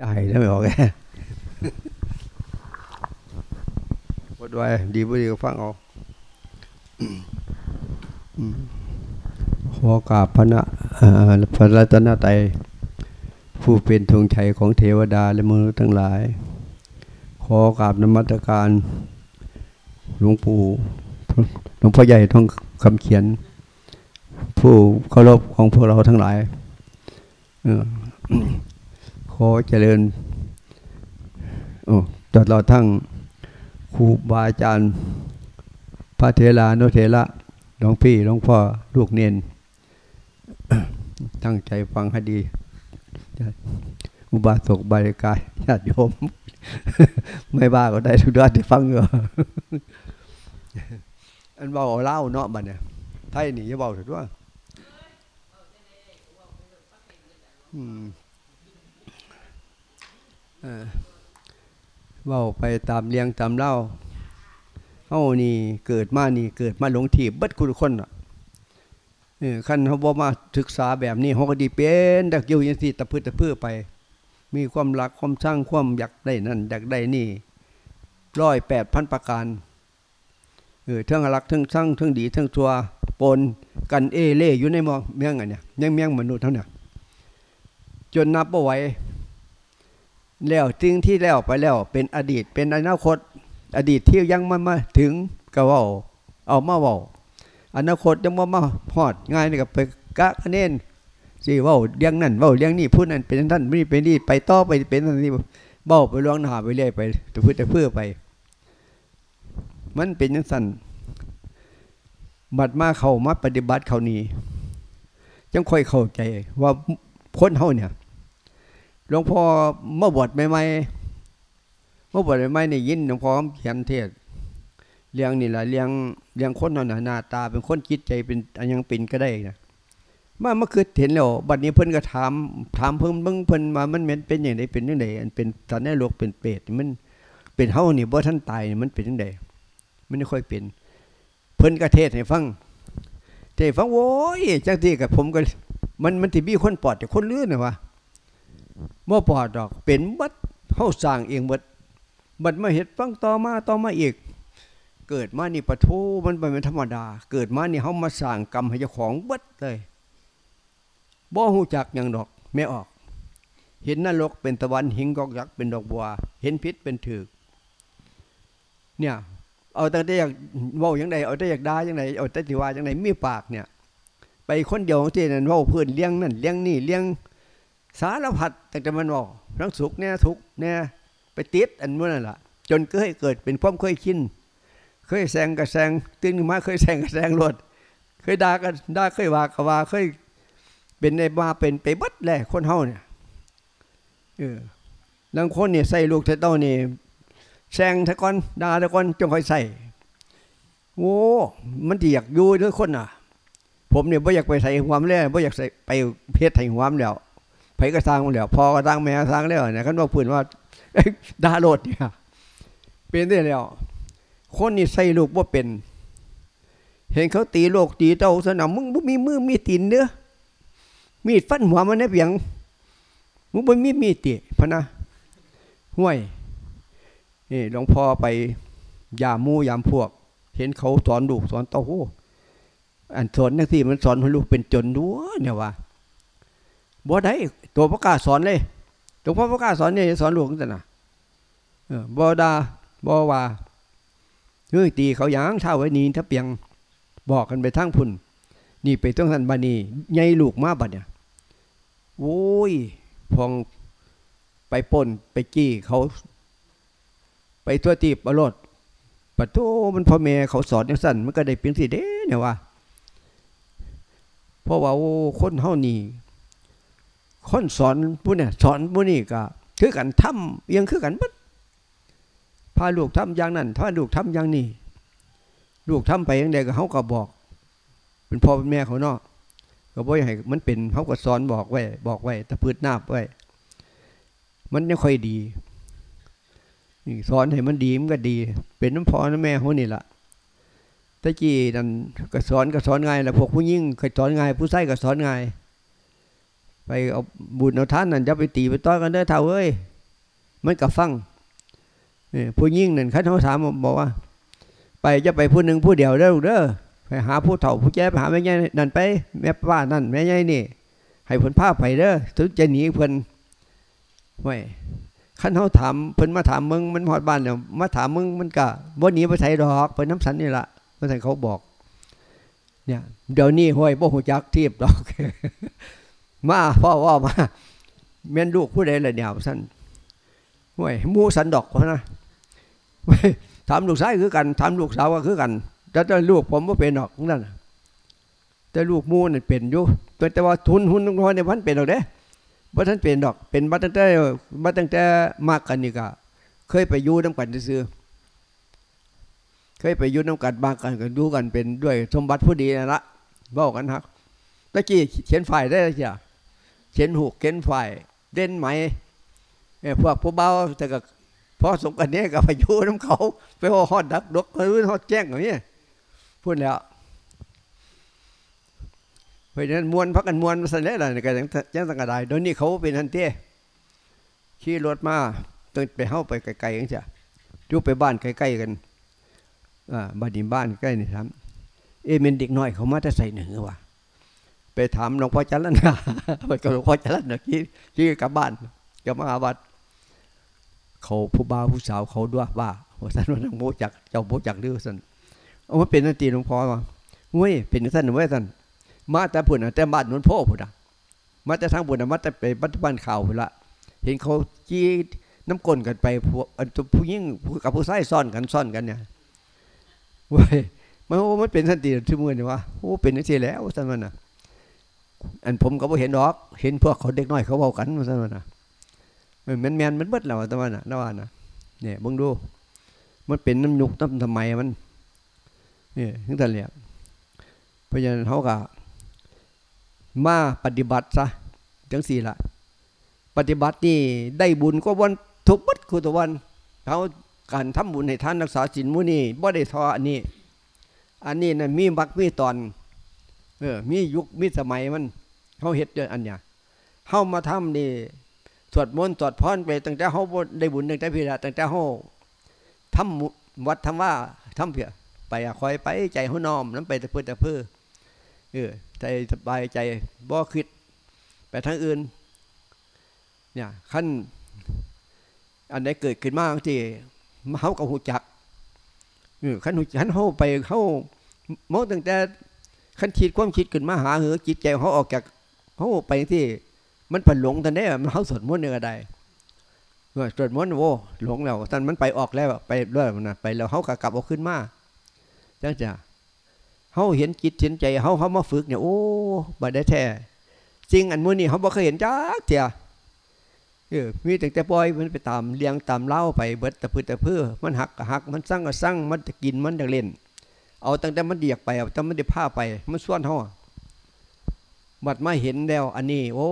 ใช่แล้วไม่ออกแกวดไว้ดีบ่ดีก็ฟังเอาขอกราบพระนะพระรัตนตรัยผู้เป็นธงชัยของเทวดาและมนุษย์ทั้งหลาย ขอกราบนมัตการหลวงปู่หลวงพ่อใหญ่ท่องคำเขียน ผู้เคารพของพวกเราทั้งหลาย ขอเจริญโอ้ตลอดทั้งครูบาอาจารย์ พระเทลานุเทระหลวงพี่หลวงพ่อลูกเนนตั้งใจฟังให้ดี อุบาสกบาริกายญาติโยม ไม่บ้าก็ได้ทุกด้านที่ฟังอยู่อันเบาเล่าเนาะบัดเนี่ยไทยหนีจะเบาถึงว่า อืม เว่าไปตามเลี้ยงตามเล่าเฮานี่เกิดมานี่เกิดมาหลงทีบบัดคุณคนอะขั้นเขาบอกมาศึกษาแบบนี้เขาก็ดีเป็นดักยู่ยังสิตะพื้นตะพื้นไป มีความรักความสร้างความอยากได้นั่นอยากได้นี่ร้อยแปดพันประการเออทั้งรักทั้งสร้างทั้งดีทั้งชัวปนกันเอเล่อยู่ในมองเมียงอันเนี่ยเมียงเมียงมนุษย์เท่านี้จนนับเอาไว้ แล้วสิ่งที่แล้วไปแล้วเป็นอดีตเป็นอนาคต อดีตที่ยังมามาถึงก็ว่าเอามาว่าอนาคตยังมามาพอดง่ายนี่กับไปกะคะแนนสิว่าเลี้ยงนั่นว่าเลี้ยงนี่พูดนั่นเป็นท่านไม่เป็นนี่ไปต่อไปเป็นนั่นนี่เบ้าไปล่วงหน้าไปเรื่อยไปตัวพื้นตัวเพื่อไป มันเป็นยังสั่นบัดมาเขามาปฏิบัติเขานี้จังค่อยเข้าใจว่าคนเฮาเนี่ย หลวงพ่อเมื่อบวชใหม่ๆเมื่อบวชใหม่ๆนี่ยินหลวงพ่อเขียนเทศเลี้ยงนี่แหละเลี้ยงเลี้ยงคนหนาหน้าตา เป็นคนจิตใจเป็นอันยังเป็นก็ได้นะมาเมื่อคืนเห็นแล้วบัดนี้เพิ่นก็ถาม ถามเพิ่งเบิ่งเพิ่นมามันเหม็นเป็นอย่างไรเป็นยังไงอันเป็นสันในโลกเป็นเปรตมันเป็นเฮานี่บ่ท่านตายมันเป็นยังไงมันไม่ค่อยเป็น เพิ่นก็เทศให้ฟังเทศฟังโว้ยจังที่กับผมก็ มันมันที่มีคนปอดแต่คนลื่นนะวะ เมื่อปอดดอก เป็นบัดเขาสร้างเองบัดบัดมาเห็ดฟังต่อมาต่อมาอีก เกิดมานี่ปะทูมันเป็นธรรมดา เกิดมานี่เขามาสร้างกรรมให้เจ้าของบัดเลยบ่หูจักอย่างดอกไม่ออก เห็นนรกเป็นตะวันหิงกอกยักษ์เป็นดอกบัว เห็นพิษเป็นถือเนี่ย เอาแต่อยากว่าอย่างไรเอาแต่อยากด่าอย่างไรเอาแต่ที่ว่าอย่างไรมีปากเนี่ย ไปคนเดียวที่นั่นว่าเพื่อนเลี้ยงนั่นเลี้ยงนี่เลี้ยง สารพัดแต่จะมันบอกทั้งสุขเนี่ยทุกเนี่ยไปติดอันนั้นแหละจนเกิดเกิดเป็นความเคยชินเคยแซงกับแซงตื่นมาเคยแซงกับแซงรถเคยด่ากันด่าเคยว่ากับว่าเคยเป็นในมาเป็นไปบัดแหละคนเฮาเนี่ยเออบางคนเนี่ยใส่ลูกเต้านี่แซงทะกอนด่าทะกอนจงคอยใส่โอ้มันทีอยากอยู่ด้วยคนอะ ผมเนี่ยไม่อยากไปใส่ความแล้วไม่อยากใส่ไปเพชรใส่ความแล้ว ไผก็สร้างแล้วพอก็สร้างแม่สร้างแล้วเนี่ยคันว่าพื้นว่าดาโลดเนี่ยเป็นได้แล้ว คนนี่ใส่ลูกว่าเป็น เห็นเขาตีโลกตีเต้าสนามมึงมีมือมีตีนเนื้อมีดฟันหัวมันเนี่ยเพียงมึงไม่มีมีดตีพนะห่วยนี่หลวงพ่อไปยามมูยามพวก เห็นเขาสอนลูกสอนเต้าหู้อันสอนนักที่มันสอนให้ลูกเป็นจนด้วยเนี่ยว่า บ่ได้ตัวพระกาสอนเลยตัวพ่อพระกาสอนเนี่ยสอนหลวงแต่นะบ่ดาบ่ว่าเฮ้ยตีเขายางเท่าไว้นีถ้าเปียงบอกกันไปทั้งพุ่น นี่ไปต้องทันบานีใหญ่ลูกมาบัดเนี่ยโอ้ยพองไปป่นไปกี้เขา ไปทั่วตีบอรดปะโตมันพ่อแม่เขาสอนอย่างสั้นมันก็ได้เพียงสิเด้เนี่ยว่าเพราะว่าโอ้คนเฮานี่ คนสอนผู้เนี่ยสอนผู้นี่ก็คือกันทำยังคือกันบัดพาลูกทำอย่างนั้นพาลูกทำอย่างนี้ลูกทำไปอย่างใดก็เขาก็บอก เป็นพ่อเป็นแม่เขาเนาะก็บ่อยให้มันเป็นเขาก็สอนบอกไว้ บอกไว้ตะพืดหน้าไว้มันยังค่อยดีสอนให้มันดีมันก็ดี เป็นน้ำพ่อน้ำแม่เขานี่แหละตะกี้นั่นก็สอนก็สอนง่ายแหละพวกผู้ยิ่งเคยสอนง่ายผู้ใส่ก็สอนง่าย ไปเอาบุญเอาท่านนั่นจะไปตีไปต้อยกันเด้อเท่าเอ้ยมันกับฟังผู้ยิ่งนั่นเขาถามบอกว่า ไปจะไปผู้หนึ่งผู้เดียวเด้อเด้อไปหาผู้เฒ่าผู้แก่ไปหาแม่ใหญ่นั่นไปแม่ป้านั่นแม่ใหญ่นี่ ให้เพิ่นพาไปเด้อถึงจะหนีเพิ่นไว้ขั้นเขาถามเพิ่นมาถามมึงมันหอดบ้านเนี่ยมาถามมึงมันก็บ่หนีไปไสดอกไปน้ำสันนี่ละเมื่อสันเขาบอก เนี่ย เดี๋ยวนี้ห้อยบ่หูจักเทียบดอก มาพ่อว่ามาเมียนลูกผู้ใดเลยเนี่ยสั้นห้วยมูสันดอกเพราะนะถามลูกชายคือกันถามลูกสาวก็คือกันแต่แต่ลูกผมว่าเป็นดอกนั่นแต่ลูกมูนี่เป็นอยู่แต่ว่าทุนหุ้นน้อยในพันเป็นดอกเด้ว่าท่านเป็นดอกเป็นมาตั้งแต่มาตั้งแต่มากกันนี่ก็เคยไปยู่น้ำกันซื้อเคยไปยุ่น้ำกันบางกันกันดูกันเป็นด้วยสมบัติผู้ดีนะละบอกกันครับตะกี้เขียนฝ่ายได้จ้ะ เขียนหูเขียนฝ่ายเด่นไหมพวกผู้เบาแต่ก็พอสมกันนี้ก็ไปยุ่น้ำเขา ไปหอดดักดกหรือหอดแจ้งอย่างนี้พูดแล้วเพราะฉะนั้นมวนพักกันมวนมาสันเล่อะไรกันยังสังกัดได้โดยนี้เขาเป็นทันเต้ขี่รถมาตึงไปเข้าไปไกลๆอย่างเงี้ยจุไปบ้านใกล้ๆกันบ้านดินบ้านใกล้นี่ครับเอเมนเด็กน้อยเขามาจะใส่หนึ่งวะ ไปถามหลวงพ่อจันทร์นะไปกับหลวงพ่อจันทร์นะที่ที่กลับบ้านกับมหาวัดเขาผู้บ่าวผู้สาวเขาด้วยว่าว่าท่านว่าโมจักเจ้าโมจักดื้อสันเอามาเป็นนันตีหลวงพ่อว่าเว้ยเป็นท่านหนึ่งเว้ยท่านมาแต่ผุนแต่บ้านนนพ่อผุนอะมาแต่ทางบุญมาแต่ไปบ้านข่าวผุนละเห็นเขาจี้น้ำกลนกันไปผู้ยิ่งกับผู้ชายซ่อนกันซ่อนกันเนี่ยเว้ยมันมันเป็นสันติที่มือนี่วะโอ้เป็นนี่สิแล้วสันมันอะ อันผมก็บ่เห็นดอก เห็นพวกเขาเด็กน้อยเขาเบากันสันมันอะมันแมนมันเบิดแล้วสันมันอะนว่านะเนี่ยบังดู มันเป็นน้ำยุกน้ำทำไมมันเนี่ยทั้งแต่เลยเพราะฉะนั้นเขาก็มาปฏิบัติซะจังสี่ละปฏิบัตินี่ได้บุญก็วันทุกบัดคือตัววันเขาการทำบุญให้ท่านรักษาศีลมุนีบ่ได้ทออันนี้ อันนี้นะมีบักมีตอน เออ มียุคมีสมัยมันเขาเห็ดเดอันเนี้ยเขามาทำนี่สวดมนต์สวดพรไปตั้งแต่เขาได้บุญตั้งแต่พิราตั้งแต่เขาทำวัดทำว่าทำเพียไปคอยไปใจเขานอมน้ำไปแต่เพื่อแต่เพื่อเออใจสบายใจบ่คิดไปทางอื่น เนี่ยขั้นอันใดเกิดขึ้นมาที่มาเขากับหูจักขั้นหูขันเขาไปเขามองตั้งแต่ ขันคิดความคิดขึ้นมาหาเหอจิตใจเขาออกจากเขาไปที่ มันผันหลงตอนนี้มันเขาสวดมนต์เนี่ยก็ได้สวดมนต์โว้หลงแล้วท่านมันไปออกแล้วไปเรื่อยนะไปแล้วเขากลับออกขึ้นมาจังจะเขาเห็นจิตเห็นใจเขาเขามาฝึกเนี่ยโอ้บัดได้แท้จริงอันมือนี่เขาบอกเคยเห็นจ้าเถียเออมีแต่แต่ปล่อยมันไปตามเลี้ยงตามเล่าไปเบิดตะพื้นตะเพื่อมันหักหักมันสั่งก็สั่งมันจะกินมันจะเล่น เอาตั้งแต่มันเดียกไปเอาตั้งแต่มันเดียผ้าไป มันส่วนห่อบัดมาเห็นแล้ว อันนี้ โอ้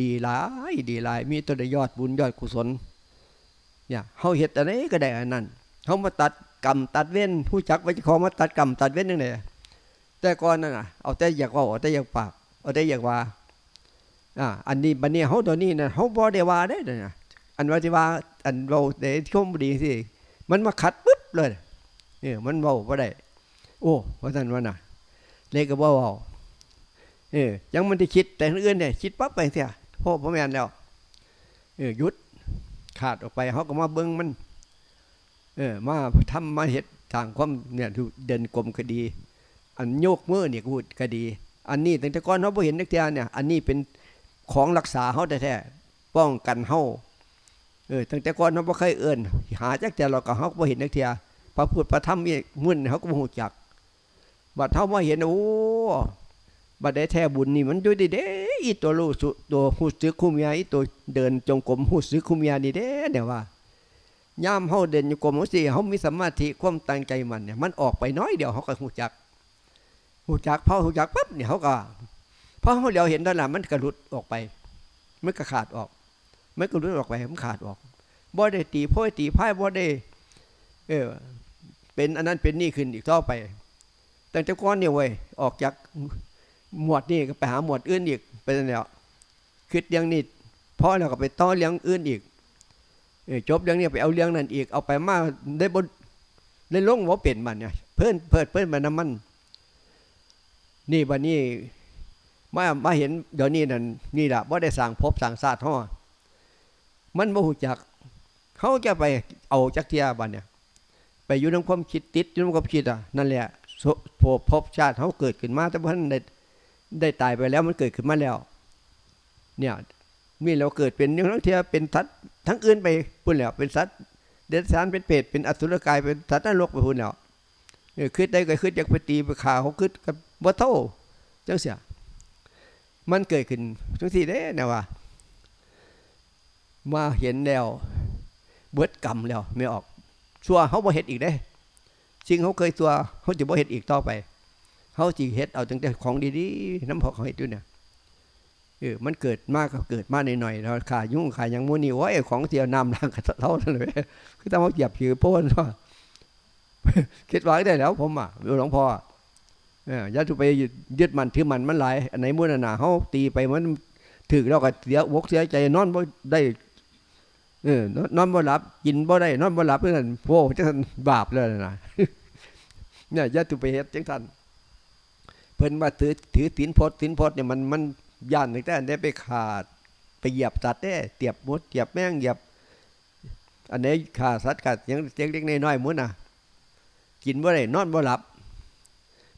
ดีหลายดีหลาย มีตัวได้ยอดบุญยอดกุศลเนี่ยเขาเห็ดอะไรก็ได้อันนั้นเขามาตัดกรรมตัดเว้นผู้จักไว้จะขอมาตัดกรรมตัดเว้นยังไงแต่ก่อนนั่นน่ะเอาแต่อยากว่าเอาแต่อยากปาก เอาแต่อยากว่าอ่าอันนี้บันนี้เขาตัวนี้นะเขาบอได้ว่าได้เลยนะอันว่าที่ว่าอันเราเดี๋ยวชมดีสิมันมาขัดปุ๊บเลยเนี่ยมันเบาบ่ได้ โอ้ว่าท่านว่าน่ะ เล็กก็บ่เบาเออยังมันที่คิดแต่อื่นเนี่ยคิดปั๊บไปเสียพ่อพ่อแม่แล้วเออยุดขาดออกไปเขาก็มาเบิ้งมัน เออ มาทำมาเห็ดทางความเนี่ยเดินกลมคดี อันโยกมือเนี่ยกูคดี อันนี้ตั้งแต่ก่อนเขาไ่เห็นนักเรียนเนี่ย อันนี้เป็นของรักษาเขาแท้ๆป้องกันเขาเออตั้งแต่ก่อนเขาไม่เคยเอื่นหาจักแต่เราก็เขาไม่เห็นนักเทียพระพุทธพระธรรมมีมุ่นเขาก็ไม่หูจัก บัดเท่ามาเห็นโอ้บัดได้แท้บุญนี่มันด้วยดีเด้อีตัวรู้สุตัวหูซื้อคุมยาอีตัวเดินจงกรมหูซื้อคุมยาดีเด้เดี๋ยวว่าย่ามเขาเดินอยู่กรมสิเขามีสมาธิความตั้งใจมันเนี่ยมันออกไปน้อยเดียวเขาก็หูจักหูจักพอหูจักปั๊บเนี่ยเขาก็พราะเราเห็นด้านหลังมันกระลุดออกไปมันก็ขาดออกมันกระลุดออกไปมันขาดออกบ่ได้ตีพ่อยตีพ่ายบ่ได้เออเป็นอันนั้นเป็นนี่ขึ้นอีกต่อไป ต่เจ้าก้อนเนี่ยเว้ยออกจากหมวดนี่ก็ไปหาหมวดอื่นอีกเป็นแล้วคิดเรื่องนี้พอแล้วก็ไปต่อเรื่องอื่นอีกจบเรื่องนี้ไปเอาเรื่องนั้นอีกเอาไปมาได้บนได้ลงว่าเปลี่ยนมันเนี่ยเพิ่นเพิ่นเพิ่นมันน้ำมัน นี่วันนี้มามาเห็นเดี๋ยวนี้นั่นนี่แหละว่าได้สั่งพบสั่งศาสตร์ห่อมันโมหูจัก เขาจะไปเอาจักเทียบันเนี่ย ไปอยู่ในความคิดติดอยู่ในความคิดอะนั่นแหละ พบพบชาติเขาเกิดขึ้นมา แต่ว่าได้ได้ตายไปแล้วมันเกิดขึ้นมาแล้ว เนี่ยมีเราเกิดเป็นทั้งเทียเป็นทัดทั้งอื่นไปพุ่นแล้ว เป็นสัตว์เดรัจฉานเป็นเปรตเป็นอสุรกายเป็นสัตว์นรกไปพุ่นแล้วคิดได้ก็คิดอยากไปตีไปขาเขาคิดกับบ่เท่าจังเสียมันเกิดขึ้นทั้งที่ได้นะว่ามาเห็นแล้วเบิดกรรมแล้วไม่ออก ชัวเขาบ่เห็ดอีกได้ สิ่งเขาเคยตัวเขาจะบ่เห็ดอีกต่อไปเขาจีเห็ดเอาตั้งแต่ของดีๆน้ำพอเขาเห็ดอยู่เนี่ยเออมันเกิดมากก็เกิดมากหน่อยๆเราขายุ่งขายังมูนี่ว่าไอ้ของเที่ยน้ำล้างกันเท่าเลยคือต้องมาเหยียบผิวโป้นว่าคิดไว้ได้แล้ว ผมอะหลวงพ่อเออยัดไปยึดมันถือมันมันหลายอันไหนมุ่นหนาเขาตีไปมันถือเราก็เสียวกเสียใจนอนบ่ได้ เออนอนบ่หลับ กินบ่ได้นอนบ่หลับเพื่อนโว้จังบาปเลยนะเนี่ยยัดไปเฮ็ดจังทันเพิ่นมาถือถือตินพดตินพดเนี่ยมันมันย่านตั้งแต่ได้ไปขาด ไปเหยียบสัตว์ได้เตียบมดเตียบแม่งเหยียบ อันนี้ขาดสัตว์กัดยังเล็กๆน้อยๆมุดน่ะ กินบ่ได้นอนบ่หลับ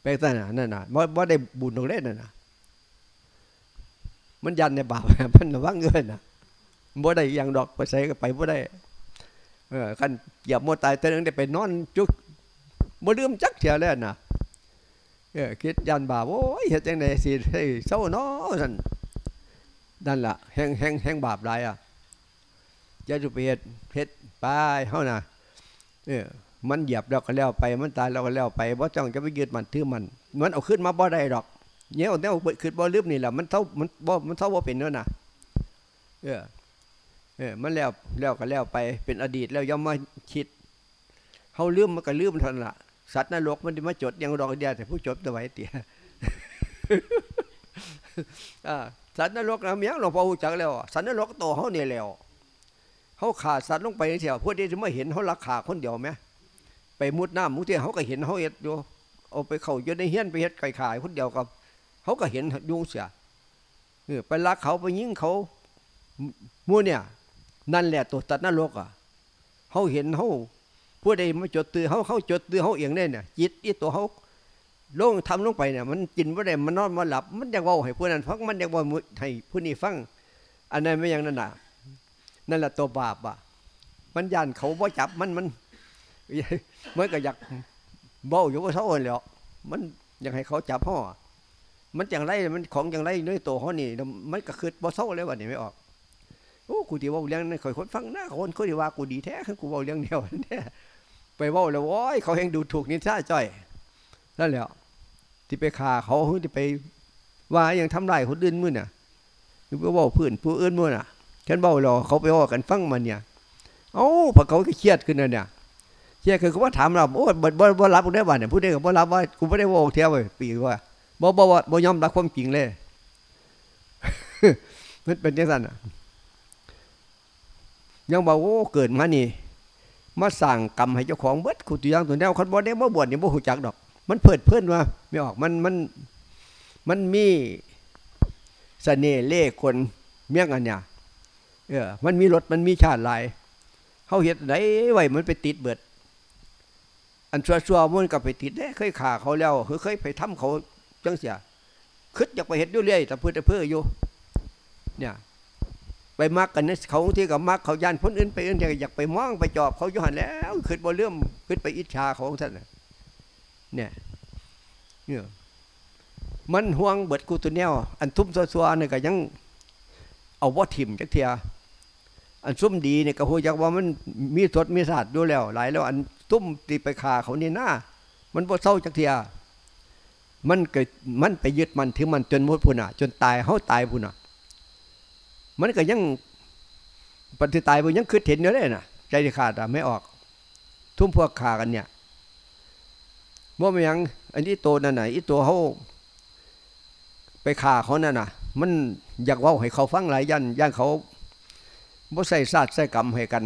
ไปแต่น่ะนั่นน่ะบ่บ่ได้บุญตรงเล่นน่ะมันยันในบาปมันระวังเงินน่ะ บ่ได้ยังดอกไปใส่ก็ไปบ่ได้เออคันเหยียบมตายแต่นึงได้ไปนอนจุกบ่ลืมจักเถียแล้วน่ะเออคิดยันบาโอ้ยเฮ็ดจังได๋สิให้เศร้าเนาะซั่นนั่นล่ะแหงแหงแหงบาปหลายอะจะจุไปเฮ็ดเฮ็ดไปเฮาน่ะเออมันเหยียบเราก็แล้วไปมันตายเราก็แล้วไปบ่จ้องจะไปยึดมันถือมันมันเอาขึ้นมาบ่ได้ดอกเนี่ยเอาแนวขึ้นบ่ลืมนี่แหละมันเท่ามันบ่มันเท่าบ่เป็นเนาะน่ะเออ เออมันแล้วแล้วก็แล้วไปเป็นอดีตแล้วย่อมมาคิดเฮาลืมมันก็ลืมทันละสัตว์นรกมันมาจดยังรอกเดียแต่ผู้จดตัวไว้เตี๋ยสัตว์นรกนะเมียหลวงพ่อหูจักแล้ว สัตว์นรกโตเขาเนี่ยแล้วเขาขาดสัตว์ลงไปเถียวพวกที่จะไม่เห็นเขาราคาคนเดียวไหมไปมุดน้ำมุดเที่ยเขาก็เห็นเขาเห็ดอยู่เอาไปเข่าอยู่ในเฮี้ยนไปเห็ดไก่ขายคนเดียวกับเขาก็เห็นยุงเสียไปลักเขาไปยิงเขามู่เนี่ย นั่นแหละตัวตัดนรกอะเขาเห็นเขาผู้ใดมาจดตือเขาเขาจดตือเขาเองเนี่ยเนี่ยจิตอีตัวเขาลงทำลงไปเนี่ยมันกินว่าได้มันนอนมาหลับ มันอยากว่าให้ผู้นั้นฟังมันอยากว่าให้ผู้นี้ฟัง อันนั้นไม่ย่างนั้นน่ะนั่นแหละตัวบาปอะ มันยันเขาบ่จับมันมันมันก็อยากเบ้าอยู่ว่าเท่าแล้วมันอยากให้เขาจับห่อมันอย่างไรมันของอย่างไรเนื้อตัวเขานี่ มันก็คือบ่เท่าเลยวันนี้ไม่ออก กูที่ว่าเรื่องนั้นคอยคนฟังหน้าคนคนที่ว่ากูดีแท้กูว่าเรื่องเดียวเนี่ยไปว่าแล้วโอ้ยเขาเองดูถูกนิสัยจ้อยนั่นแหละที่ไปฆ่าเขาที่ไปว่าอย่างทำลายคนอื่นมือน่ะหรือว่าพื้นผู้อื่นมือน่ะฉันบอกเราเขาไปว่ากันฟังมันเนี่ยเอ้าพอเขาเครียดขึ้นเนี่ยเครียดคือเขาว่าถามเราโอ้บ่บ่บ่รับได้บ้านเนี่ยผู้ใดก็บ่รับว่ากูไม่ได้ว่าเที่ยวไปปีว่าบ่บ่บ่ยอมรับความจริงเลยมันเป็นยังไงน่ะ ยังบอกโอ้เกิดมานี่มาสั่งกรรมให้เจ้าของเบิดขุตัวอย่างตัวแนวคนบ่ได้บ่บวชนี่บ่หูจักดอก มันเพิดเพื่อนว่าไม่ออกมันมันมันมีเสน่ห์เล่คนเมี่ยงอันเนี่ยเออมันมีรถมันมีชาติลายเขาเห็ดไหนไหวมันไปติดเบิด อันชัวชัวมันก็ไปติดได้เคยข่าเขาแล้วเคยไปทำเขาจังเสียคึดอยากไปเห็ดด้วยเรื่อยแต่เพื่อแต่เพื่ออยู่เนี่ย ไปมักกันนี่เขาที่กับมักเขายันพ้นอื่นไปอื่นอยากไปมองไปจอบเขาอยู่หันแล้วขึ้นบ่เลื่อมขึ้นไปอิจฉาของท่านเนี่ยเนี่ยมันห่วงเบิดกูตัวแนวอันทุ่มซัวๆเนี่ยก็ยังเอาว่าถิ่มจักเทียอันซุ่มดีเนี่ยก็หัวจักว่ามันมีสดมีศาสตร์ด้วยแล้ว หลายแล้ว อันตุ้มตีไปขาเขานี่หน้ามันบ่เศร้าจักเทียมันเกิดมันไปยึดมันถึงมันจนมดพุ่นอะ จนตายเขาตายพุ่นอะ มันก็ยังปฏิตายมันยังคืดเห็นอยู่เลยนะใจขาดอะไม่ออก ทุ่มพวกขากันเนี่ยว่ามันยังอันนี้โตนั่นไหนอีตัวเขาไปขาเขานั่นน่ะ มันอยากว้าให้เขาฟังหลายยันย่านเขาบ่ใส่ศาสตร์ใส่กรรมให้กัน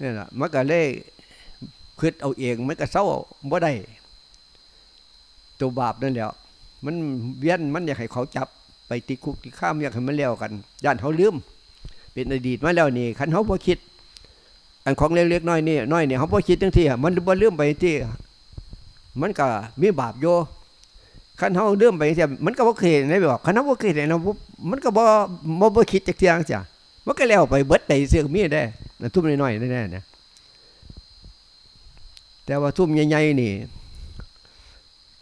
นี่แหละมันก็เลยคิดเอาเองมันก็เศร้าบ่ได้ตัวบาปนั่นแหละมันเวียนมันอยากให้เขาจับ ไปติดคุกติดข้ามอยากให้มันเลี้ยวกันย่านเขาลืม เป็นอดีตมาแล้วนี่คันเขาบ่คิด อันของเล็กๆน้อยนี่น้อยนี่เขาบ่คิดจังที่มันบ่ลืมไปที่ มันก็มีบาปโยคันเขาเลื่อมไปเสียมันก็บ่เคยได้บอกคันเขาบ่เคยได้นะมันก็บ่บ่บ่คิดจักเที่ยงจ้ะมันก็แล้วไปเบิดได้เสื้อมีได้ทุ่มน้อยๆแน่ๆนะแต่ว่าทุ่มใหญ่ๆนี่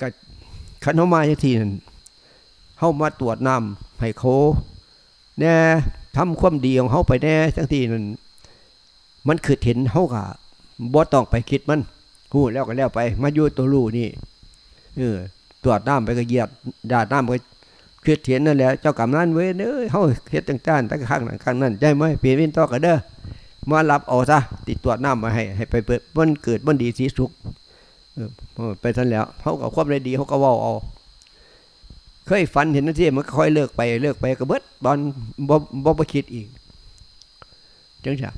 ก็คันเขามาทีนั่น เฮามาตรวจน้ำให้เขาแน่ทำความดีของเฮาไปแน่จังทีนั่นมันคือเห็นเฮาก็บ่ต้องไปคิดมันฮู้แล้วก็แล้วไป มาอยู่ตัวรูนี่เออตรวจน้ำไปก็เหยียดดาน้ำไปคือเถียนนั่นแหละเจ้ากรรมนั้นเว้ยเอ้ยเฮาเฮ็ดต่างๆตั้งข้างนั้นข้างนั้นได้ไหมเปลี่ยนวินต่อกันเด้อมารับเอาซะติดตรวจน้ำมาให้ให้ไปเปิดมันเกิดมันดีสีสุขไปทันแล้วเขาก็ความได้ดีเขาก็ว่าเอา เคยฝันเห็นนั่นที่มันค่อยเลิกไปเลิกไปก็เบิดบอลบ่บ่บ่คิดอีกจังใช่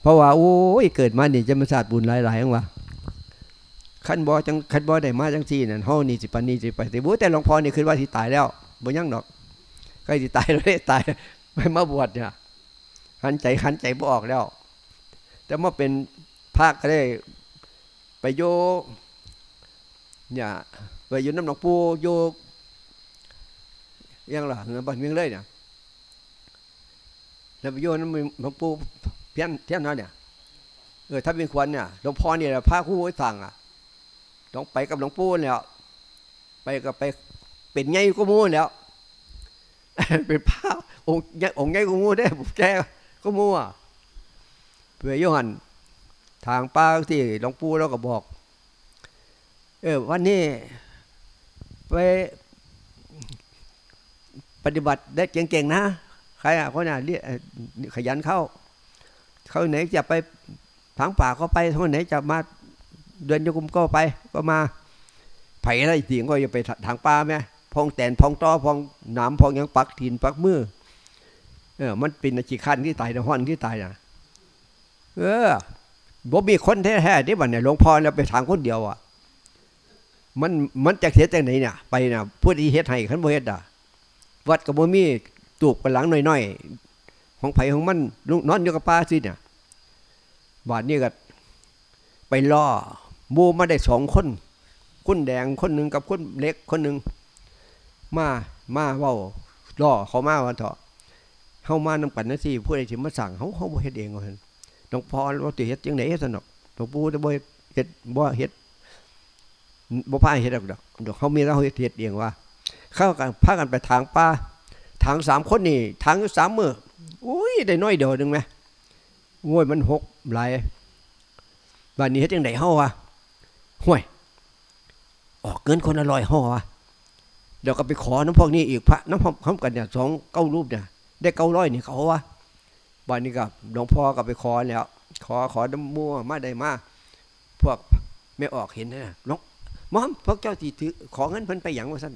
เพราะว่าโอ้ยเกิดมาเนี่ยจะมาศาสตร์บุญหลายๆอย่างวะขันบอจังขันบอได้มาจังซี่นั่นเฮานี่สิปันนี่สิไปสิบุแต่หลวงพ่อนี่คือว่าที่ตายแล้วบ่ยังดอกใครสิตายเลยตายไม่มาบวชเนี่ยหันใจหันใจบ่ออกแล้ว แต่มาเป็นภาคก็ได้ไปโยเนี่ยไปอยู่น้ำหลวงปูโย ยังล่ะเงินบัตรเมืองเลยเนี่ยแล้วไปโยน้ำหลวงปู่เพี้ยนเทียนน้อยเนี่ยเออถ้าเป็นควันเนี่ยหลวงพ่อเนี่ยพาคู่ไว้สั่งอะต้องไปกับหลวงปู่แล้วไปกับไปเป็นไงก็มูแล้วเป็นพระองค์องค์ไงก็มูได้แกก็มูอะเพื่อโยหันทางป้าที่หลวงปู่เราก็บอก เออวันนี้ไป ปฏิบัติได้เก่งๆนะ ใครอะคนน่ะเรียกขยันเข้า เขาไหนจะไปทางป่าก็ไปคนไหนจะมาเดินโยกุมก็ไปก็มาไผ่อะไรเสียงก็จะไปทางป่าไหมพองแตนพองต้อพองหนามพองยังปักถินปักมือเออ มันเป็นจีคันที่ตายในห้อนที่ตายนะเออบ่มีคนแท้ๆที่วันเนี่ยหลวงพ่อเราไปทางคนเดียวอะ มันมันจะเฮ็ดจังไหนเนี่ย ไปน่ะผู้ที่เฮ็ดให้ขันบ่เฮ็ดอะ วัดกับบ่มีตูบกันหลังหน่อยๆ ของไผของมันนอนอยู่กับป้าสิเนี่ยบาดนี้ก็ไปล่อบูมาได้สองคน คนแดงคนหนึ่งกับคนเล็กคนหนึ่งมามาเว้าล่อเขามาวันเถอะเฮามานำกันนะสิผู้ใดสิมาสั่งเฮาเฮาบ่เฮ็ดเองว่าซั่นหลวงพ่อเราสิเฮ็ดจังได๋ซั่นอกหลวงปู่จะบ่เฮ็ดบ่เฮ็ดบ่พาเฮ็ดดอกดอกเขามีเราเฮ็ดเฮ็ดเองว่า เข้ากันพากันไปทางป่าทางสามคนนี่ทางสามมืออุ้ยได้น้อยเดียวนึงไหมงวยมันหกหลายบ้านนี้เฮ็ดจังได๋เฮาวะห่วย ออกเงินคนละร้อยห่อวะเดี๋ยวก็ไปขอน้ำพวกนี้อีกพระน้ำพร้อมกันเนี่ยสองเก้ารูปเนี่ย ได้เก้าร้อยนี่เขาวะบ้านนี้กับหลวงพ่อก็ไปขอแล้ว ขอขอน้ำมั่วมาได้มาพวกไม่ออกเห็นนะน้องมอมพวกเจ้าที่ถือขอเงินเพิ่นไปอย่างว่าสั้น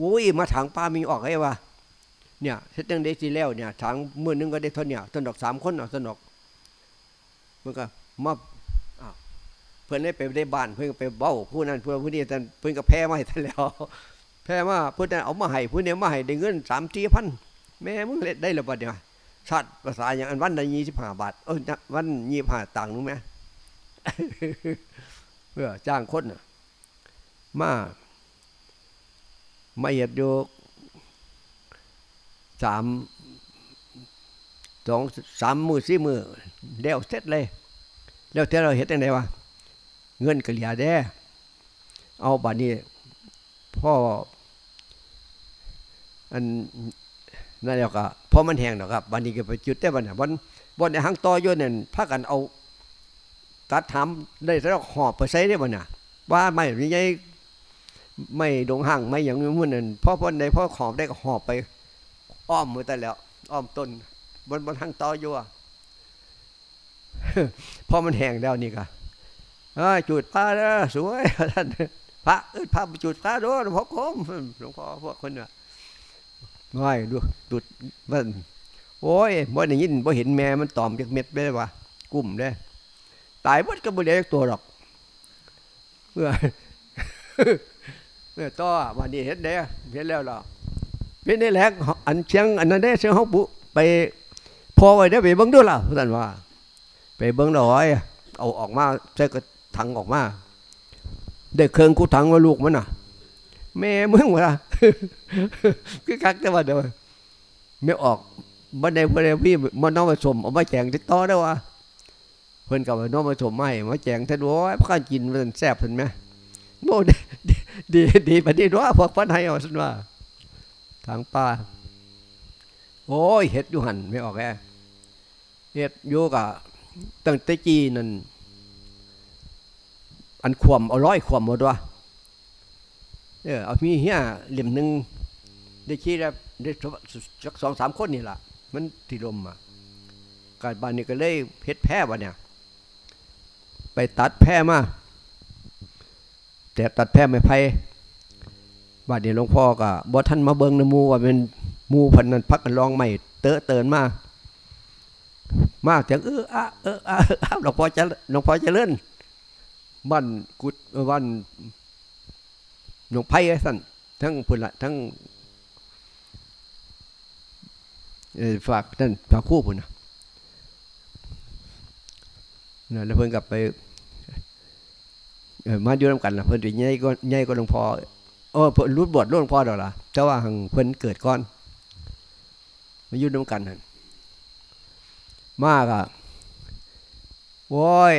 อ้ยมาถางปลามีออกไอ้วะเนี่ยเฮ็ดจังได้สิแล้วเนี่ยถางมือนึงก็ได้เท่าเนี่ยต้นดอกสามคนเอาต้นดอกมันก็มาเพื่อนได้ไปได้บ้านเพื่อนไปเบ้าผู้นั้นผู้ผู้นี้ท่เพื่อนก็แพ้มาให้ท่านแล้ว แพ้มาเพื่อนเอามาให้ผู้นี้มาให้ได้เงินสามสี่พันแม่มึงเล่นได้หรือเปล่าเนี่ยชาติภาษาอย่างอันวันละยี่สิบห้าบาทเออวันยี่สิบห้าต่างนู้ไหมเพื่อจ้างคนมา มาเหยียดโยกสามสองสามมือสี่มือเลี้ยวเสร็จเลยแล้วเท่เราเห็นยังไงวะเงินกระเหลียแด้เอาบัดนี้พ่ออันนั่นแล้วก็พอมันแห้งแล้วครับบัดนี้ก็ไปจุดได้บัดนี้วันวันในห้างต่อยนเนี่ยพากันเอา ตัดทำได้แล้วหอบไปใช้ได้บัดเนี่ยว่าไม่ไม่ใช่ ไม่ดงห่างไม่อย่างนี้มันนั่นพ่อพ่อในพ่อหอบได้ก็หอบไป อ้อมมือแต่แล้ว อ้อมต้น บนบนห้างต่ออยู่พอมันแห้งแล้วนี่ก็จุดป้าแล้วสวยท่านพระอ้ยพระจุดพระโดนหลวงพ่อคมหลวงพ่อพวกคนเนี่ยไม่ดูดุดมันโอ้ยบ่ได้ยินบ่เห็นแม่มันตอมจากเม็ดได้วะกุ้มได้ตายหมดก็บ่ได้ตัวหรอกเมื่อ เมื่อต่อวันนี้เห็นได้เห็นแล้วหรอเป็นได้แหลกอันเชียงอันนั้นได้เชียงเฮาปุไปพอไว้ได้ไปเบิ่งดูล่ะท่านว่า ไปเบิ่งดอยเอาออกมาใส่กระถังออกมาได้เครื่องกูถังว่าลูกมันน่ะ แม่มึงวะคือคักแต่ว่าเดี๋ยวไม่ออกบ่ได้บ่ไดพี่มันน้องมาสมเอามาแจงติดต่อได้ว่าเพิ่อนก็ว่าน้องมาสมมาให้มาแจงท่านว่าพากินมันแซ่บเพิ่นแม่โมเด ดีดีปานนี้ว่าพวกเพิ่นให้เอาซั่นว่า ทางป่าโอ้ยเฮ็ดอยู่หันไม่ออกแกเฮ็ดอยู่ก็ตั้งแต่จีนั่นอันขวมเอาร้อยขวมหมดวะเออเอามีเฮียเหลี่ยมหนึ่งได้ขี้แล้วได้สักสองสามคนนี่แหละมันที่ลมอะการบานนี้ก็เลยเพชรแพ้วะเนี่ย ไปตัดแพ้มา แต่ตัดแพ้ไม่ไพ่บาดนี้หลวงพ่อก็บ่ท่านมาเบิงนมูว่าเป็นมูพันนั้นพักกันลองใหม่เตอะเตือนมามากจังเอออะเอออะหลวงพ่อจะหลวงพ่อจะเลื่อนบ้านกุดบ้านหลวงไพ่สั่นทั้งพุ่นละทั้งฝากนั่นฝากคู่พุ่นนะแล้วเพิ่นกลับไป มาอยู่น้ำกันนะเพิ่นใหญ่ก็ใหญ่ก็หลวงพ่อเออเพิ่นรู้บทหลวงพ่อดอกล่ะแต่ว่าหังเพิ่นเกิดก่อนมาอยู่น้ำกันนั่นมากอะโว้ย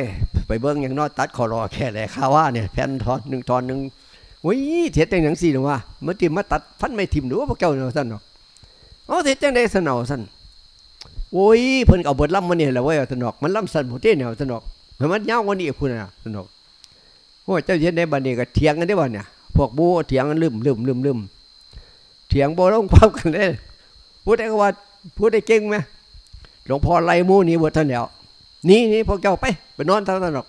ไปเบิ้งอย่างน้อยตัดคอรอแค่แหลข้าว่าเนี่ยแผ่นทอนหนึ่งทอนหนึ่งโอ้ยเทียดจังหนังสี่หรือว่าเมื่อกี้มาตัดฟันไม่ทิมหรือว่าพวกเจ้าเนาะสั่นเนาะอ๋อเทียดจังได้สนอสั่นโอ้ยเพิ่นเอาเบิดล่ำมาเนี่ยแหละเว้ยสนอกมันล่ำสั่นหมดเต้เนี่ยสนอกมันยาวกว่านี้พูดนะสนอก โอ้เจ้าเย็นในบันนี้ก็เถียงกันได้บ่เนี่ยพวกบูเถียงกันลืมลืมลืมลืมเถียงโบลงความกันเลยพูดได้ก็ว่าพูดได้เก่งไหมหลวงพ่อไล่มูนี่บทท่านแล้วนี่นี่พวกเจ้าไปไปนอนท่านหรอก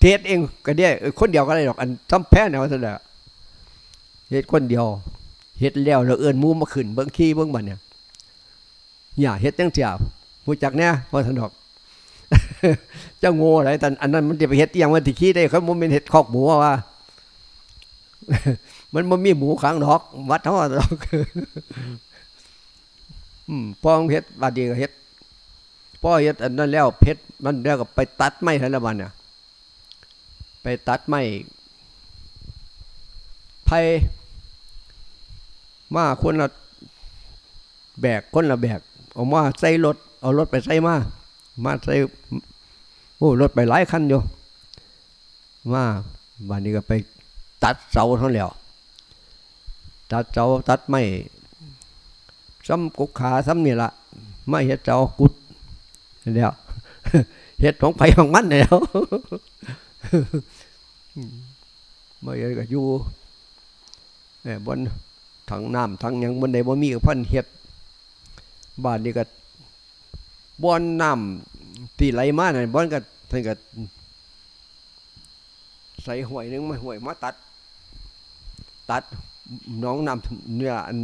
เทศเองก็ได้คนเดียวก็ได้หรอกอันทำแพ้แนวท่านแหละเฮ็ดคนเดียวเฮ็ดแล้วเราเอื้อนมูมาขึ้นเบิ้งขี้เบิ้งบันเนี่ยอย่าเฮ็ดจังเสียผู้จักเนี่ยพอท่านดอก เจ้าโง่อะไรแต่อันนั้นมันจะไปเฮ็ดยังมันที่ขี้ได้เขามันเป็นเฮ็ดคอกหมูว่า มันมันมีหมูขังดอก วัดเท่าดอกพองเฮ็ดบาดีก็เฮ็ดพ่อเฮ็ดอันนั้นแล้วเพชรมันแล้วก็ไปตัดไม้ทันละวันเนี่ยไปตัดไม้ไผ่มาคนละแบกคนละแบกเอามาใส่รถเอารถไปใส่มา มาใส่ โอ้รถไปหลายคันอยู่มาวันนี้ก็ไปตัดเสาทั้งแล้ว ตัดเสาตัดไม้ซ้ำกุกขาซ้ำนี่ละไม่เห็ดเสากุดแล้วเห็ดของไผ่ของมันแล้วไม่เห็ดก็อยู่บนถังน้ำถังยังบนใดบ่มีกับพันเห็ดบ้านนี้ก็บอนน้ำ ที่ไหลมาเนี่ยบอนก็ท่านก็ใส่ห่วยนึงมาห่วยมาตัด ตัดน้องนำเนี่ยอัน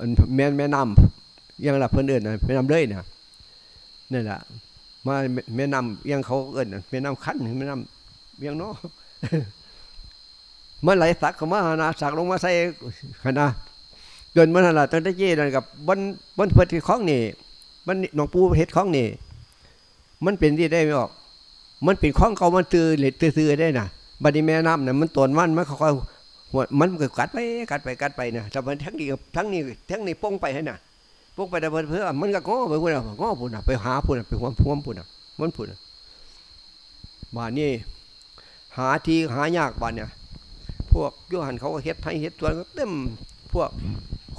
อันแม่แม่นำยังลับเพื่อนเอิญนะแม่นำเลยเนี่ยนี่แหละมาแม่นำยังเขาเอิญแม่นำคั้นแม่นำยังเนาะเมื่อไหลสักเขามานาสักลงมาใส่ขนาดเกินมันละตั้งแต่เย่นั่กับบนบนเพื่อนของนี่ มันหนองปูเฮ็ดของนี่มันเป็นที่ได้ไม่ออก มันเป็นของเขามันตื้อเหล็ดตื้อได้น่ะบัดนี้แม่น้ำเนี่ยมันตนมันมันเขาหัวมันก็กัดไปกัดไปกัดไปเนี่ยแต่มันทั้งนี้ทั้งนี้ทั้งนี้ป้งไปให้น่ะป้งไปแต่เพื่อมันก็ง้อไปพูดนะง้อพูดนะไปหาพูดนะไปหวมพวมพูดนะมันพูดนะบ้านนี้หาทีหายากบ้านเนี่ยพวกยุหันเขาเฮ็ดให้เฮ็ดตัวก็เต็มพวก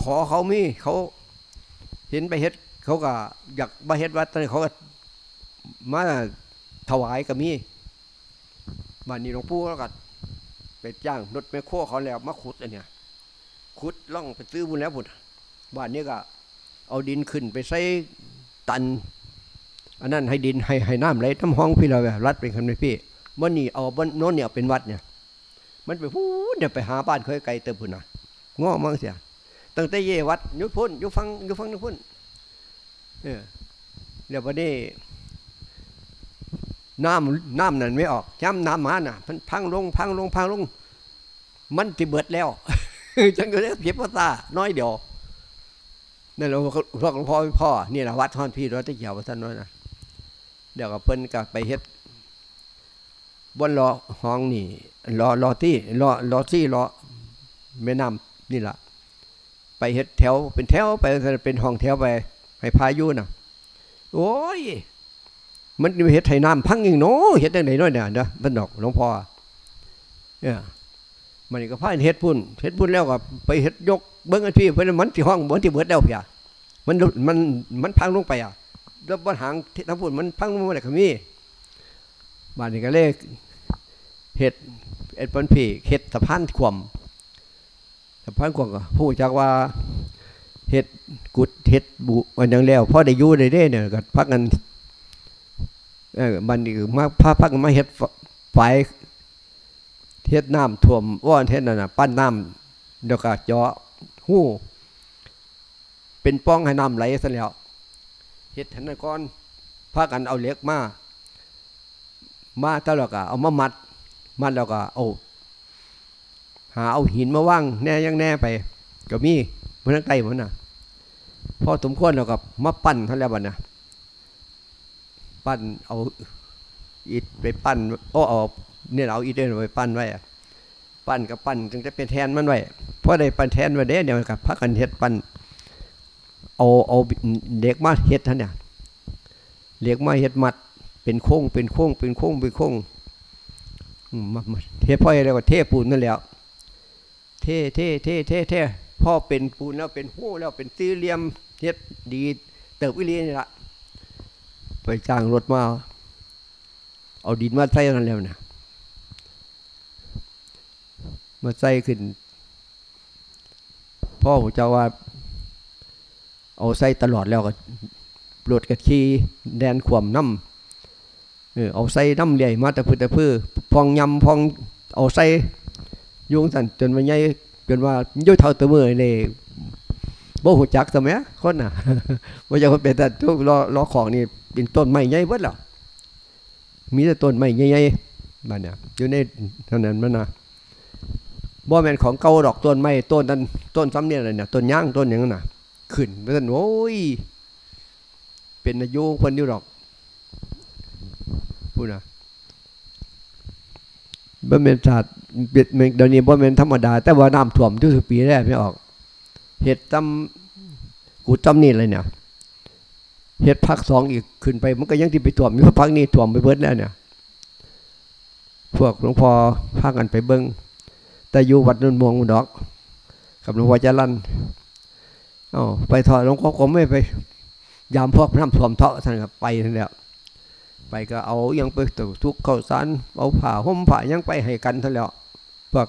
ขอเขามีเขาเห็นไปเฮ็ด เขาก็อยากมาเฮ็ดวัดตอนนี้เขาก็มาถวายก็มีบ้านนี้หลวงปู่แล้วก็ไปจ้างรถแมคโครเขาแล้วมาขุดอันเนี้ยขุดล่องไปซื้อบุญแล้วบุญบ้านนี้ก็ เอาดินขึ้นไปใส่ตัน อันนั้นให้ดินให้ให้น้ำไหลน้ำห้องพี่เราแบบรัดเป็นคนไม่พี่วันนี้เอาบนโน้นเนี่ยเป็นวัดเนี่ย มันไปพูดเดี๋ยวไปหาบ้านเคยไกลเติมพุ่นนะง้อมั่งเสียตั้งแต่เยวัดยุพุ่นยุฟังยุฟังยุพุ่น เออเดี๋ยววันนี้น้ำน้ำนั่นไม่ออกย้ำน้ำมาน่ะมันพังลงพังลงพังลง มันติเบิดแล้วจังก็ได้เก็บภาษาน้อยเดียวนั่นเราพวกหลวงพ่อพ่อนี่แหละวัดท่อนพี่รถตะเกียวท่านน้อยนะเดี๋ยวกับเพิ่นกับไปเฮ็ดบนรอห้องนี่รอรอที่รอรอที่รอแม่น้ำนี่แหละไปเฮ็ดแถวเป็นแถวไปเป็นห้องแถวไป ให้พายุน่ะ โอ้ย มันเฮ็ดไถน้ำพังอีกเนาะเฮ็ดจังไดน้อยเนี่ยนะมันดอกหลวงพ่อเนี่ยมันก็พาเฮ็ดพุ่นเฮ็ดพุ่นแล้วก็ไปเฮ็ดยกเบิ้งอันพี่เพิ่นมันที่ห้องมันที่เบิดแล้วเพียมันมันมันพังลงไปอะแล้วบนหางทั้งพุ่นมันพังลงมาได้ก็มีบ้านนี้ก็เลยเฮ็ดเอ็ดปิ้นพี่เฮ็ดสะพานขวมสะพานขวมก็ผู้จักว่า เฮ็ดกุดเฮ็ดบุอันยังแล้วพ่อได้ยู่ได้เด้เนี่ยก็พักกันเออมันนี่มาพาพักกันมาเฮ็ดฝ่ายเฮ็ดน้ำท่วมว่านเฮ็ดนั่นน่ะปั้นน้ำเดี๋ยวก็เจาะหู้ เป็นป้องให้น้ำไหลซะแล้วเฮ็ดทันก่อนพากันเอาเล็กมา มาตลอดก็เอามามัด มัดแล้วก็เอาหาเอาหินมาว่างแน่ยังแน่ไป ก็มีมันนั่งใกลมันน่ะ พอสมควรแล้วก็มาปั้นเท่าแล้วบัดน่ะปั้นเอาอิฐไปปั้นโอ้เอาเนี่ยเอาอิฐไปปั้นไว้ปั้นกับปั้นจึงจะเป็นแทนมันไว้พอได้ปั้นแทนไว้เด้เดี๋ยกับพักกันเฮ็ดปั้นเอาเอาเด็กมาเฮ็ดท่านเนี่ยเด็กมาเฮ็ดมัด เป็นโค้งเป็นโค้งเป็นโค้งเป็นโค้งเทพ่อยอะไรก็เทปูนนั่นแล้ว เทเทเทเทเท พ่อเป็นปูนแล้วเป็นหู้แล้วเป็นสี่เหลี่ยมเฮ็ดดีเติบวิลีนี่ละไปจ้างรถมาเอาดินมาใส่นั่นแล้วนะมาใส่ขึ้น พ่อผมจะว่า เอาใส่ตลอดแล้วก็รถกระชีแดนขวมน้ำเออเอาใส่น้ำใหญ่มาแต่พื้นแต่พื้นพองยำพองเอาใส่ยุงสันจนมันใหญ่ เป็นว่ายุ่ยเท่าตัวมือเลยบ่หูจักสมัยคนน่ะว่าจะคนเป็นแต่ทุกล้อล้อของนี่เป็นต้นไม้ใหญ่เบิดหรอมีแต่ต้นไม้ใหญ่ๆบ้านเนี่ยอยู่ในเท่านั้นมันนะบ่แมนของเก่าดอกต้นไม้ต้นนั้นต้นซ้ำเนี่ยอะไรเนี่ยต้นย่างต้นอย่างนั้นน่ะ ขึ้นเพราะฉะนั้นโอ้ยเป็นอายุคนอยู่ดอกพูดนะ บ่แม่นศาสตร์เดี๋ยวนี้บ่แม่นธรรมดา แต่ว่าน้ำท่วมทุกปีแรกไม่ออกเห็ดตำกูตำนี่เลยเนี่ยเห็ดพักสองอีกขึ้นไป มันก็ยังที่ไปท่วมมีพักนี้ท่วมไปเบิดแล้วเนี่ย พวกหลวงพ่อพากันไปเบิ้งแต่อยู่วัดนุ่นมวงดอก กับหลวงพ่อจรันอ๋อไปถอดหลวงพ่อก็ไม่ไป ยามพวกน้ำท่วมเทาะท่านก็ไปนั่นแหละ ไปก็เอายังไปตุทุกข้าวสารเอาผ้าห่มผ้ายังไปให้กันท่าแล้วพวก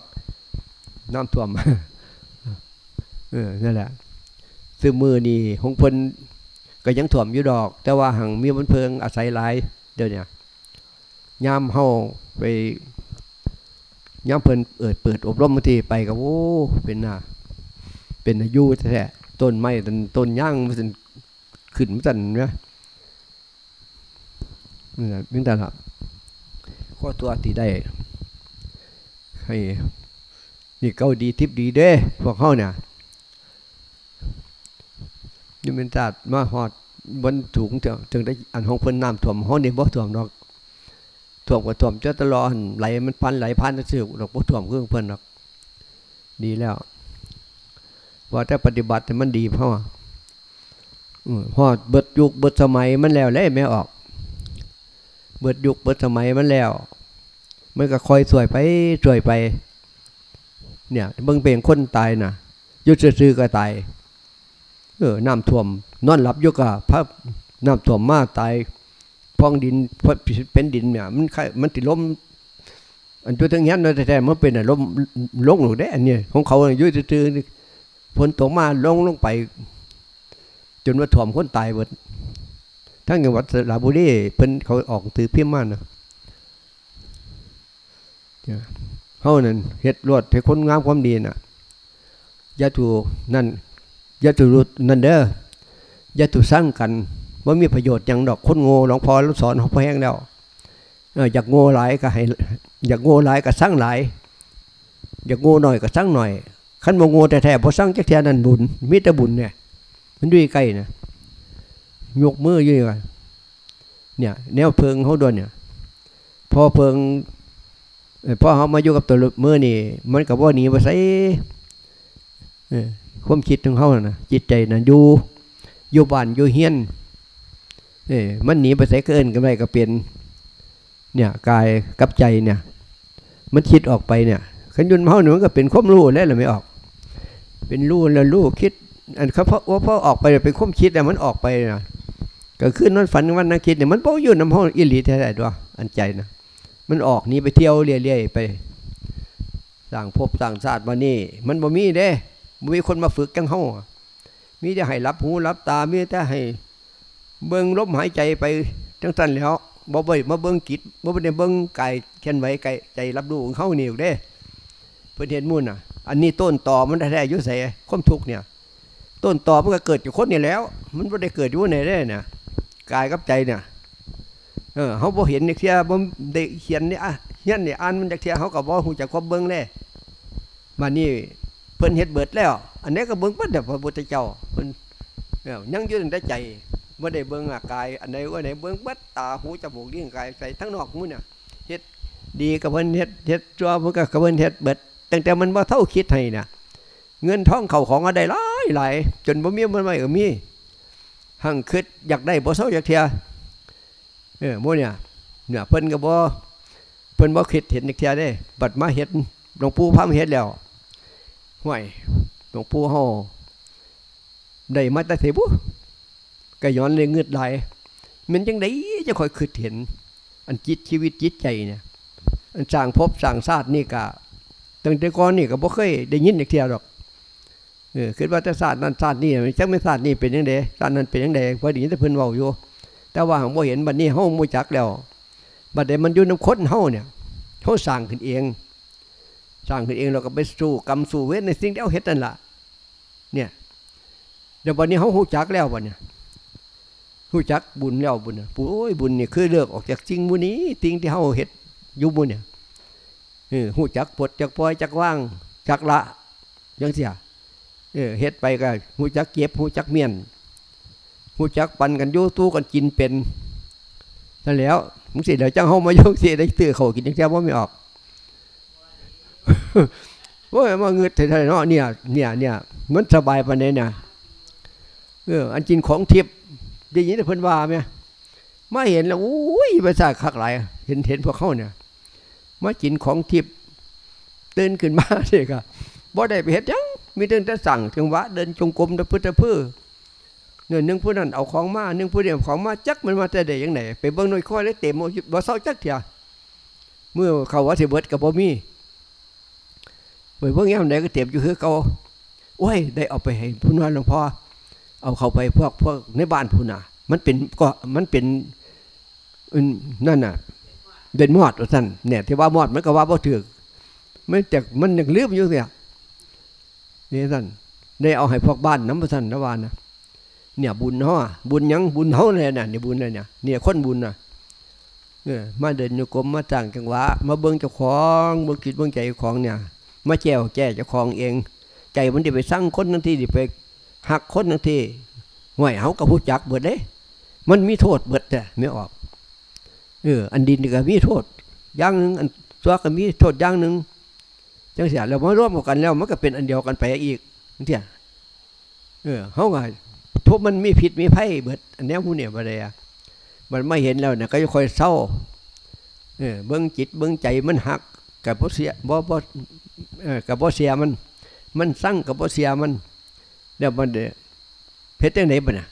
น้ำท่วมเออนั่นแหละซื้อมือนี่ของพนก็ยังถ่วมอยู่ดอก แต่ว่าหังมีมันเพิงอาศัยหลายเดี๋ยวนี้ยามเฮาไปยามเพิ่นเอิดเปิดอบรมบางทีไปก็โอ้เป็นน่ะเป็นอายุแท้ต้นไม้ต้นต้นย่างมันขึ้นมันสั่นนะนี่แหละมิแต่ละข้อตัวตีได้ ให้นี่เกาดีทิพดีเด้พวกเขาเนี่ยนี่เป็นจัดมาหอดบนถุงจึงได้อันของเพิ่นน้ำถ่วมห้องนี่บ่ถ่วมดอกถ่วมกับถ่วมเจ้าตลอดไหลมันพันไหลพันจะสื่อดอกบ่ถ่วมเครื่องเพิ่นดอกดีแล้วว่าแต่ปฏิบัติแต่มันดีพราะว่าหอดเบิดยุคเบิดสมัยมันแล้วเลยไม่ออก เบิดยุคเบิดสมัยมันแล้วมันก็คอยสวยไปสวยไป เนี่ยเบิ่งเป็นคนตายนะยุดซื่อก็ตายเออน้ำท่วม นอนหลับยู่กับพระน้ำท่วมมาตายพองดินเป็นดินเนี่ย มันมันติดล้มอันตัวทั้งนี้นแต่มันเป็นอะล้มลงหรือได้อันนี้ของเขายู่ตื้อฝนตกมาลงลงไป จนว่าถ่วมคนตายหมด ทั้งจังหวัดสระบุรีเพิ่นเขาออกตือพิมพ์มานะเฮานั่นเฮ็ดรวดให้คนงามความดีน่ะย่าถูนั่นยาถูรุดนั่นเด้อยาถูสร้างกันว่ามีประโยชน์อย่างดอกคนโง่หลวงพ่อสอนเขาพอแห้งแล้วอยากโง่หลายก็ให้อยากโง่หลายก็สร้างหลาย อยากโง่หน่อยก็สร้างหน่อยขั้นโมโง่แต่แท้พอสร้างจักแท้นั่นบุญมิตรบุญเนี่ยมันด้วยใกล้นะ ยกมืออยู่นี่เนี่ย แนวเพิงเขาด้วยเนี่ย พอเพิงพอเขามาอยู่กับตัวมือนี่ มันกับว่าหนีมาใส่ความคิดของเขานะจิตใจนะอยู่อยู่บ้านอยู่เฮียนเอ้มันหนีไปใส่เกินกันไปก็เป็น เนี่ยกายกับใจเนี่ย มันคิดออกไปเนี่ยขันยุนเมาหนูก็เป็นความรู้แล้วหรือไม่ออก เป็นรู้แล้วรู้คิด อันเขาเพราะว่าพอออกไปเป็นความคิดแต่มันออกไปนะ ก็ขึ้นนั่นฝันวันนักคิดเนี่ยมันโป้อยู่น้ำห้องอิริแท้ๆด้วยอันใจนะมันออกนี่ไปเที่ยวเรื่อยๆไปสั่งพบสั่งศาสตร์มานี่ มันบ่มีเด้มีคนมาฝึกจังเฮามีแต่ให้รับหูรับตา มีแต่ให้เบิ้งลมหายใจไปจังสั้นแล้วบ่ไปมาเบิ้งจิตบ่ได้เบิ้งกายแค่นไหวกายใจรับรู้ของเฮานี่ยเด้เพื่อเห็นมุ่นอะ อันนี้ต้นต่อมันแท้ๆยุ่ใส่ความทุกข์เนี่ย ต้นต่อมันก็เกิดอยู่คนนี่แล้ว มันไม่ได้เกิดอยู่ไหนได้เนี่ย กายกับใจเนี่ยเออเขาบ่เห็นเนี่ยเทียบ่ได้เขียนเนี่ยอะเขียนเนี่ยอ่านมันจากเทียเขากับบ่หูจักความเบิ้งเลยมานี่เพิ่นเฮ็ดเบิดแล้ว อันนี้ก็เบิ้งเพิ่นแต่พระพุทธเจ้าเพิ่นยังยืนได้ใจไม่ได้เบิ้งอากาย อันไหนว่าไหนเบิ้งบัดตาหูจมูกลิ้นกายใส่ทั้งนอกมือเนี่ยเฮ็ดดีกับเพิ่นเฮ็ดเฮ็ดจัวมันก็กับเพิ่นเฮ็ดเบิดตั้งแต่มันบ่เท่าคิดให้เนี่ยเงินทองเข่าของอะไรหลายหลายจนบ่มีมันไม่เออมี หั่งคิดอยากได้บ่เท่าอยากเทียเออโม่เนี่ยเนี่ยเพิ่นก็บ่เพิ่นบ่คิดเห็นอีกเทียได้ บัดมาเห็นหลวงปู่พามเห็นแล้วห่วยหลวงปู่เฮาได้มาแต่เทบุก็ย้อนเลยเงือดไหลมันจังไดจะคอยคิดเห็น อันจิตชีวิตจิตใจเนี่ยอันสร้างภพสร้างชาตินี่ก็ตั้งแต่ก่อนนี่ก็บ่เคยได้ยินอีกเทียหรอก เออคิดว่าแต่ศาสตร์นั้นศาสตร์นี่จังไม่ศาสตร์นี่เป็นยังไงศาสตร์นั้นเป็นยังไงพอดีแต่เพิ่นเว้าอยู่ แต่ว่าบ่เห็นบัดนี้เฮาบ่จักแล้วบัดใดมันอยู่นำคนเฮาเนี่ยเฮาสร้างขึ้นเอง สร้างขึ้นเองเราก็ไปสู้กรรมสู้เวทในสิ่งที่เฮาเฮ็ดนั่นล่ะ เนี่ยเดี๋ยวบัดนี้เฮาฮู้จักแล้วบัดเนี่ยฮู้จักบุญแล้วบุญปุโอ้ยบุญเนี่ยคือเลือกออกจากจริงบุนี้สิ่งที่เฮาเฮ็ดยู่บุญเนี่ยเออฮู้จักปลดจักปล่อยจักว่างจักละจังเสีย เออเฮ็ดไปก็หูจักเก็บหูจักเมียนหูจักปันกันโยตู้กันกินเป็นนั่นแล้วมึงสิเดี๋ยวจังเฮามาโยกสิได้ตื้อเขากินจังแค่ว่าไม่ออกว่ามาเงืดเท่าเนาะเนี่ยเนี่ยเนี่ยมันสบายปานนี้เนี่ยเอออันกินของทิพย์ได้ยินเพิ่นว่าไหมมาเห็นแล้วอุ้ยภาษาคักหลายเห็นเห็นพวกเขาเนี่ยมากินของทิพย์ตื่นขึ้นมาเด็กอะบ่ได้ไปเห็ดยัง มีเดินแต่สั่งจังหวะเดินจงกรมตะพื้นตะพื้นเนี่ยนึ่งผู้นั้นเอาของมานึ่งผู้เดียวของมาจักมันมาแต่ใดยังไหนไปเบิ้งหน่อยคอยเลยเต็มบ่เศร้าจักเถียเมื่อเขาว่าสิเบิดกับบ่มีไปเบิ้งยามไหนก็เต็มอยู่คือเขาโอ้ยได้เอาไปให้ผู้นั้นหลวงพ่อเอาเขาไปพวกพวกในบ้านผู้น่ะ มันเป็นก็มันเป็นนั่นน่ะเป็นมอดท่านเนี่ยที่ว่ามอดมันก็ว่าบ่ถือไม่แต่มันยังลืมอยู่เนี่ย นี่ท่านได้เอาให้พวกบ้านน้ำพระท่านระวานนะเนี่ยบุญเนาะบุญยังบุญเขาเลยเนี่ยเนี่ยบุญเลยเนี่ยเนี่ยคนบุญนะเนี่ยมาเดินโยกมมาจ้างจังหวะ มาเบิ้งเจ้าของเบิ้งจิตเบิ้งใจของเนี่ย มาแจวแจ้เจ้าของเอง ใจมันจะไปสร้างคนนั่นที่ดิไปหักคนนั่นที่ห่วยเขากับผู้จักเบิดเลยมันมีโทษเบิดแต่ไม่ออกเอออันดินก็มีโทษอย่างหนึ่งอันตัวก็มีโทษอย่างหนึ่ง จังเสียเรามาร่วมกันแล้วมันก็เป็นอันเดียวกันไปอีกเที่ยเออเขาไงพวกมันมีผิดมีไพ่เบิดอันนี้ผู้เนี่ยมาเลยมันไม่เห็นแล้วเนี่ยก็จะคอยเศร้าเออเบื้องจิตเบื้องใจมันหักกับบ่เสียบ่บ่เออกับบ่เสียมัน มันสั่งกับบ่เสียมันเดี๋ยวมันเดเพชรไหนบ้างนะ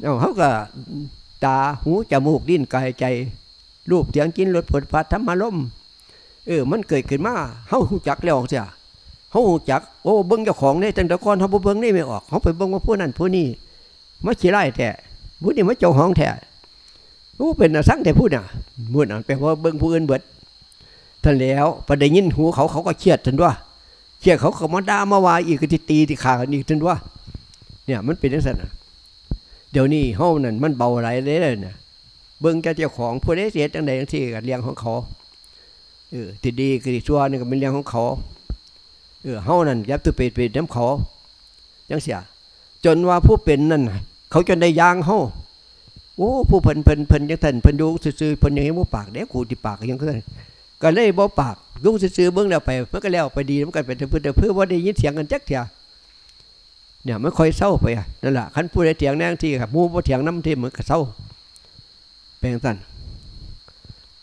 เอาเขาก็ตาหูจมูกดิ้นกายใจ รูปเสียงกินรสผลพัดธรรมารม เออ มันเกิดขึ้นมาเฮาหูจักแล้วเสียเฮาหูจัก โอ้เบิ้งเจ้าของเนี่ตั้งต่ก่อนเขาเบิ้งนี่ไม่ออกเขาไปเบิ้งว่าผู้นั้นผู้นี้มาขี้ไล่แท้ผู้นี้มาเจ้าห้องแท้ผู้เป็นสั่งแต่ผู้น่ะมื่อนั้นไปว่าเบิ้งผู้อื่นเบิดท่านแล้วประเดี๋ยยินหูเขาเขาก็เครียดทันว่าเครียดเขาเขามาด่ามาว่าอีกก็ที่ตีที่ขากันอีกทันว่าเนี่ยมันเป็นอย่างนั้นเดี๋ยวนี้เฮานั่นมันเบาไรเลยเลยเนี่ยเบิ่งแกเจ้าของผู้ได้เสียจังใดจังที่กับเลี้ยงของเขา เออที่ดีคือชั่วนี่ก็เป็นเลี้ยงของเขาเออเฮานั่นยับตัวเป็ดเป็ดน้ำเขาจังเสียจนว่าผู้เป็นนั่นเขาจนได้ยางเฮาโอ้ผู้เพิ่นเพิ่นเพิ่นยังท่านเพิ่นดูซื่อๆเพิ่นยังเห็นบ่ปากเด้กูที่ปากยังคือก็เลยบ่ปากดูซื่อๆเบิ่งแล้วไปมันก็แล้วไปดีมันก็เป็นเพื่อเพื่อว่าได้ยินเสียงกันจักเถียเนี่ยไมันค่อยเศร้าไปนั่นแหละคันผู้ใดเถียงแน่ที่ครับมูบ่เถียงน้ำที่เหมันก็เศร้าแปลงสั่น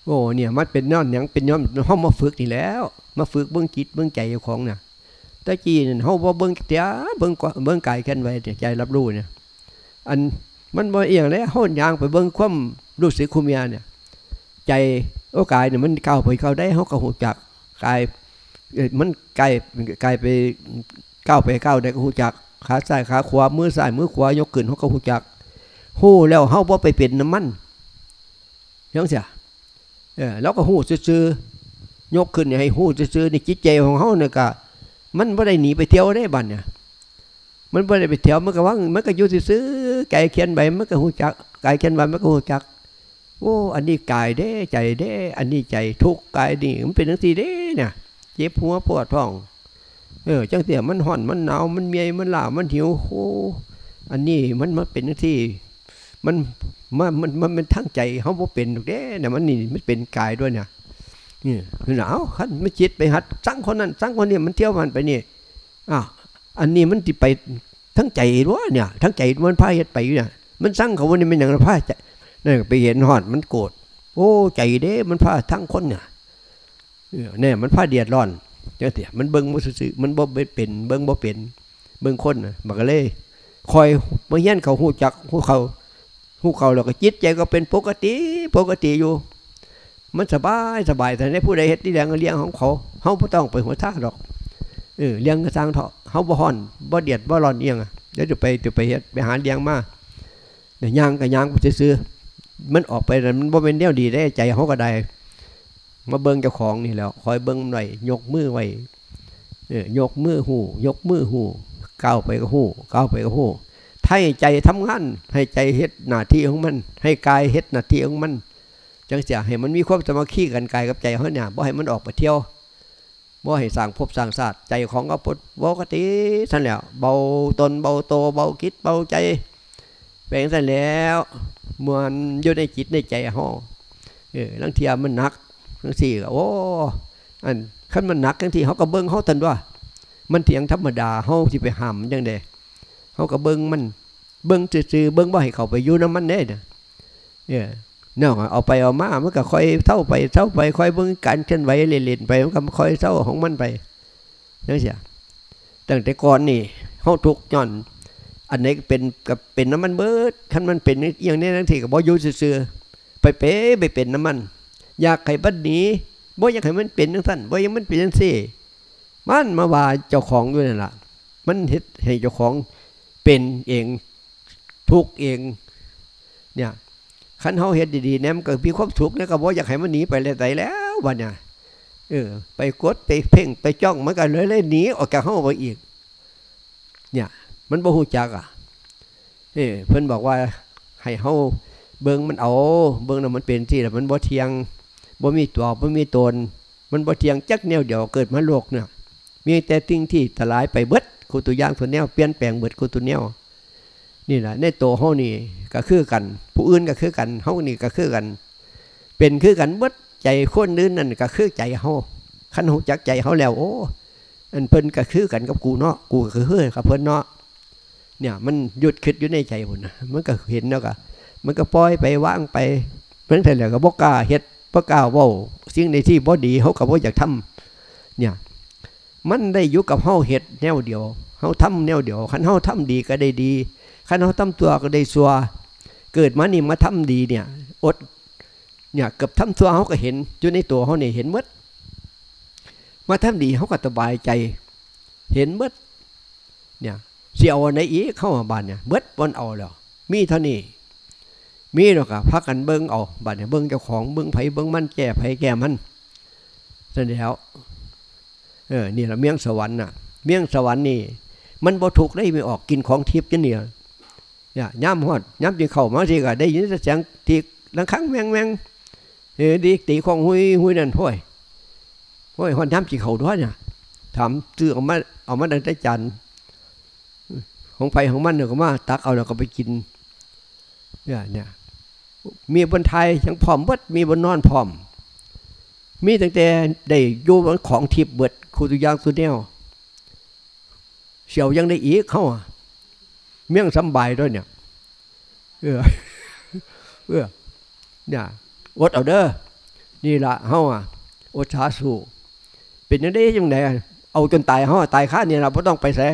โอ้เนี่ยมันเป็นย้อนหยังเป็นย้อนเฮามาฝึกนี่แล้ว มาฝึกเบิ่งจิตเบิ่งใจของเนี่ยตะกี้เนั่นเฮาบ่เบิ่งเตียเบิ่งเบิ่งกายกันไว้ใจรับรู้เนี่ย อันมันบ่เอียงเลยเฮายางไปเบิ่งความรู้สึกคุมยาเนี่ย ใจโอ้กายเนี่ยมันก้าวไปเข้าได้เขาก็หูจักกายมันกายกายไปก้าวไปก้าวได้ก็หูจักขาซ้ายขาขวามือซ้ายมือขวายกขึ้นเขาก็หูจักหูแล้วเขาบ่ไปเป็นน้ำมันยังเสีย เออแล้วก็หูซื่อยกขึ้นให้หูซื่อในจิตใจของเขาเนี่ยก็มันไม่ได้หนีไปเที่ยวได้บันเนี่ยมันไม่ได้ไปเที่ยวมันก็ว่างมันก็อยู่ซื่อไก่เขียนใบมันก็หูจักไก่เขียนใบมันก็หูจักโอ้อันนี้กายเด้ใจเด้ อันนี้ใจทุกกายนี่มันเป็นทั้งสี่เด้เนี่ยเจ็บหัวปวดท้อง เออจังเสียมันห่อนมันหนาวมันเมียมันหลามันหิวโอ้อันนี้มันมันเป็นทั้งที่ มันมันมันมันเป็นทั้งใจเขาบ่เป็นเด้เนี่ยมันนี่มันเป็นกายด้วยเนี่ยนี่คือหนาวขันไม่จิตไปหัดสั่งคนนั้นสั่งคนนี้มันเที่ยวมันไปนี่อะอันนี้มันติไปทั้งใจด้วยเนี่ย ทั้งใจมันพาเฮ็ดไปอยู่เนี่ยมันสั่งเขาวันนี้มันอย่างพาใจนี่ไปเห็นหอนมันโกรธโอ้ใจเด้มันพาทั้งคนเนี่ยเนี่ยมันพาเดือดร้อนจังเสียมันเบิ้งบ่ซื่อมันบ่เป็นเบิ้งบ่เป็น เบิ้งคนน่ะมันก็เลย คอยมาเฮียนเขาหูจักหูเขา หูเขาแล้วก็จิตใจก็เป็นปกติปกติอยู่ มันสบายสบายแต่ในผู้ใดเฮ็ดที่เลี้ยงเลี้ยงของเขาเขาบ่ต้องไปหัวท่าดอกเออเลี้ยงกระซังเถาะเขาบ่ฮ้อนบ่เดียดบ่ร้อนเอียงอะเดี๋ยวจะไปจะไปเฮ็ดไปหาเลี้ยงมาเดี๋ยย่างกับย่างก็ซื้อมันออกไปมันบ่เป็นแนวดีได้ใจเขาก็ได้มาเบิ้งเจ้าของนี่แล้ว คอยเบิ้งหน่อยยกมือไว้ยกมือหูยกมือหูก้าวไปก็หูก้าวไปก็หู ให้ใจทำงาน ให้ใจเฮ็ดหน้าที่ของมัน ให้กายเฮ็ดหน้าที่ของมัน จังเสียให้มันมีความสมาธิกันกายกับใจเขาเนี่ยบ่ให้มันออกไปเที่ยวบ่ให้สร้างภพสร้างศาสตร์ใจของก็ปปกติท่านแล้วเบาตนเบาโตเบาคิดเบาใจแปลงท่านแล้วมวนอยู่ในจิตในใจห้องเออลังเทียมันหนักลังสี่โอ้อันขั้นมันหนักลังที่เขาก็เบิ้งเขาทันว่า มันเถียงธรรมดาเขาที่ไปห้ามยังไงเขาก็เบิ้งมัน เบิ้งซื่อเบิ้งว่าให้เขาไปอยู่น้ำมันได้เนี่ยเนี่ยเนาะเอาไปเอามามันก็ค่อยเท่าไปเท่าไปค่อยเบิ้งการเคลื่อนไหวเล่นๆไปมันก็ค่อยเท่าของมันไปนั่นเสิตั้งแต่ก่อนนี่เขาทุกย้อน อันไหนเป็นกับเป็นน้ำมันเบิดขั้นมันเป็นอย่างนี้ทั้งทีกับบ่ยุ่เสือไปเป๊ไปเป็นน้ำมัน อยากให้บัดนี้บ่อยากให้มันเป็นทั้งสั้นบ่อยากมันเป็นทั้งสี่มันมาว่าเจ้าของด้วยนั่นแหละมันเห็ดให้เจ้าของเป็นเอง ทุกเอง เนี่ยขันเฮาเห็ดดีๆเนี่ยมันก็มีความทุกข์เนี่ยก็บ่อยากให้มันหนีไปเลยไตแล้ววันเนี่ยเออ ไปกดไปเพ่งไปจ้องมันก็เลยเลยหนีออกจากห้องไปอีก เนี่ย มันบ่หูจักอะเอ้เพิ่อนบอกว่าให้เฮาเบิ่งมันเอาเบิ่งน่ะมันเป็นที่แล้วมันบ่เทียงบ่มีตัวบ่มีตน มันบ่เทียงจักแนวเดียวเกิดมาโลกเนี่ยมีแต่สิ่งที่ทลายไปเบิดกูตัวอย่างตัวแนวเปลี่ยนแปลงเบิดกูตัวแนว นี่แหละในตัวเฮานี่ก็คือกัน ผู้อื่นก็คือกันเฮานี่ก็คือกัน เป็นคือกันเบิดใจคนนึงนั่นก็คือใจเฮาคันหูจักใจเฮาแล้วโอ้อันเพิ่นก็คือกันกับกูเนาะกูก็คือเฮ้ยกับเพิ่นเนาะเนี่ยมันหยุดคิดอยู่ในใจผมนะมันก็เห็นแล้วก็มันก็ปล่อยไปว่างไปเพิ่งแต่แล้วก็บอกกาเฮ็ดบอกกาว่าสิ่งในที่บ่ดีเขาก็บ่อยากทำเนี่ยมันได้อยู่กับเฮาเฮ็ดแนวเดียวเฮาทำแนวเดียวคันเฮาทำดีก็ได้ดี คันเฮาทำตัวก็ได้ซัวเกิดมานี่มาทำดีเนี่ยอดเนี่ยเกือบทำตัวเขาก็เห็นอยู่ในตัวเขาเนี่ยเห็นมดมาทำดีเขาก็สบายใจ เห็นมดเนี่ยเสียวในอีเข้ามาบ้านเนี่ยเบิดบนเอาแล้วมีเท่านี้มีหรอกอะพักกันเบิ้งเอาบ้านเนี่ยเบิ้งเจ้าของเบิ้งไผเบิ้งมันแก่ไผแก่มันเสร็จแล้วเออนี่ละเมียงสวรรค์น่ะ เมียงสวรรค์นี่ มันบ่ถูกได้ไม่ออกกินของทิพย์จังเนี่ย เนี่ยย่ำฮอดย่ำจีเข้ามาสิก็ได้ยินเสียงตีลังคังแมงแมงเออดีตีของหุยหุยนั่นพ่อยพ่อยฮอดย่ำจีเข้าด้วยเนี่ยถามซื้อเอามาเอามาดังได้จันทร์ของไผของมันเนี่ยก็มาตักเอาแล้วก็ไปกินเนี่ยเนี่ยมีบนไทยยังพร้อมเบิดมีบนนอนพร้อม มีตั้งแต่ได้อยู่ของทิพย์เบิดคูตุยางสุดแนวเสียวยังได้อีกเขาอะ เมี่ยงสำบายด้วยเนี่ยเออเออเนี่ยอดเอาเด้อนี่ละเฮาอะอดชาสู้เป็นยังได้ยังไงเอาจนตายเฮาตายข้าเนี่ยเราไม่ต้องไปแส่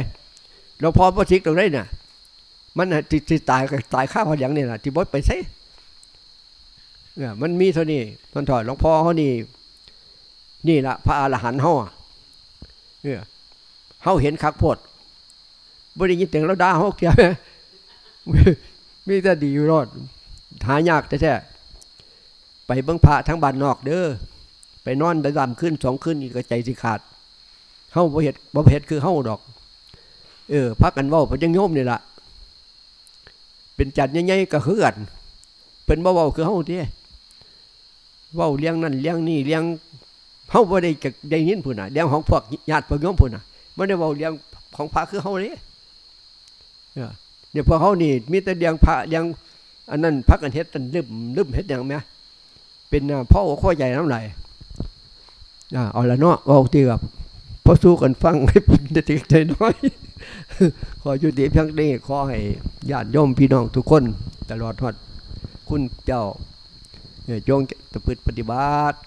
เราพอพอชิกตรงนี้เนี่ยมันน่ะที่ที่ตายตายข้าพออย่างนี้แหละที่บดไปใส่เนี่ยมันมีเท่านี้ตอนถอดหลวงพ่อเขานี่นี่ละพระอรหันต์เฮาอเนี่ยเฮาเห็นคักโพด บ่ได้ยินเสียงเราด่าเฮาเกี่ยวมีแต่ดีอยู่รอดหายากแท้ๆไปเบิ่งพระทั้งบ้านนอกเด้อไปนอนได้ดำขึ้นสองขึ้นอีกก็ใจสิขาดเฮาบ่เฮ็ดบ่เฮ็ดคือเฮาดอก เออพักกันเว้าเพิ่นยังโยมนี่ล่ะเป็นจัดใหญ่ๆก็คือกันเพิ่นบ่เว้าคือเฮาติเว้าเลี้ยงนั่นเลี้ยงนี่เลี้ยงเฮาบ่ได้จะได้ยินพุ่นน่ะเลี้ยงของพวกญาติพวกโยมพุ่นน่ะบ่ได้เว้าเลี้ยงของพระคือเฮาเด้ เออเนี่ยพวกเฮานี่มีแต่เลี้ยงพระเลี้ยงอันนั้นพักกันเฮ็ดกันลืมลืมเฮ็ดหยังแม่เป็นพ่อข้อใหญ่น้ำไหลอ่าเอาละเนาะเว้าติกับพอสู้กันฟังให้เป็นเด็กใจน้อย ขอยุติเพียงนี้ขอให้ญาติโยมพี่น้องทุกคน ตลอดทอดคุณเจ้าจงประพฤติปฏิบัติ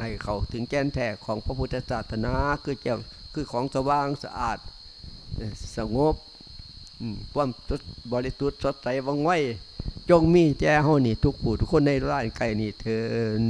ให้เขาถึงแก่นแท้ของพระพุทธศาสนา คือเจ้าคือของสว่างสะอาดสงบ ความบริสุทธิ์สดใสว่องไวจงมีแจ้เฮานี่ทุกผู้ทุกคนในร่างกายนี่เถิน